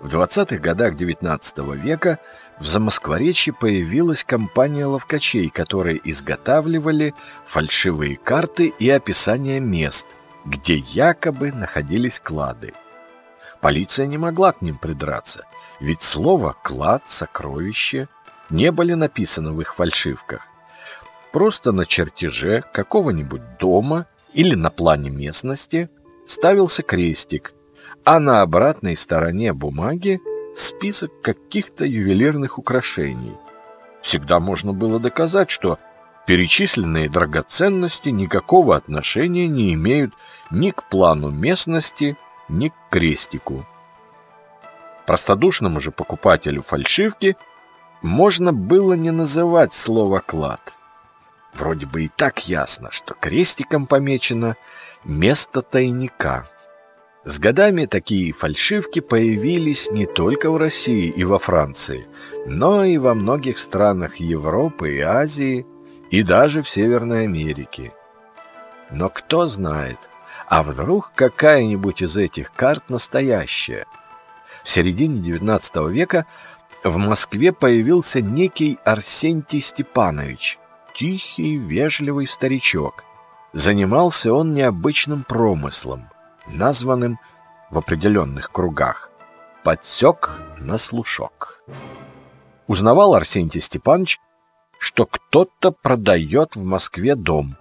В 20-х годах XIX века в Замоскворечье появилась компания ловкачей, которые изготавливали фальшивые карты и описания мест, где якобы находились клады. Полиция не могла к ним придраться, ведь слово «клад», «сокровище» не были написаны в их фальшивках. Просто на чертеже какого-нибудь дома или на плане местности ставился крестик, а на обратной стороне бумаги список каких-то ювелирных украшений. Всегда можно было доказать, что перечисленные драгоценности никакого отношения не имеют ни к плану местности, ни к крестику. Простодушному же покупателю фальшивки можно было не называть слово «клад». Вроде бы и так ясно, что крестиком помечено место тайника. С годами такие фальшивки появились не только в России и во Франции, но и во многих странах Европы и Азии, и даже в Северной Америке. Но кто знает, а вдруг какая-нибудь из этих карт настоящая? В середине XIX века в Москве появился некий Арсентий Степанович, тихий, вежливый старичок. Занимался он необычным промыслом, названным в определенных кругах «подсек на слушок». Узнавал Арсентий Степанович, что кто-то продает в Москве дом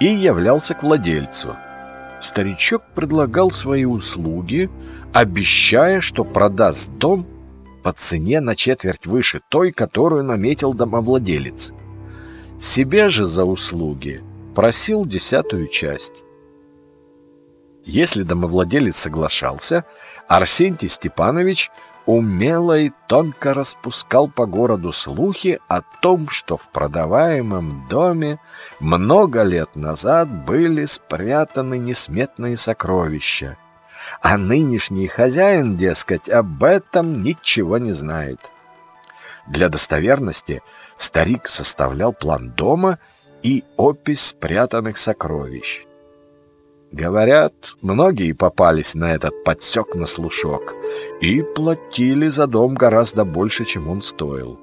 и являлся к владельцу. Старичок предлагал свои услуги, обещая, что продаст дом по цене на четверть выше той, которую наметил домовладелец. Себе же за услуги просил десятую часть. Если домовладелец соглашался, Арсентий Степанович умело и тонко распускал по городу слухи о том, что в продаваемом доме много лет назад были спрятаны несметные сокровища, а нынешний хозяин, дескать, об этом ничего не знает. Для достоверности старик составлял план дома и опись спрятанных сокровищ. Говорят, многие попались на этот подсек на слушок и платили за дом гораздо больше, чем он стоил.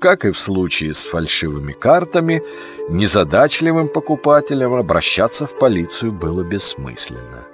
Как и в случае с фальшивыми картами, незадачливым покупателям обращаться в полицию было бессмысленно.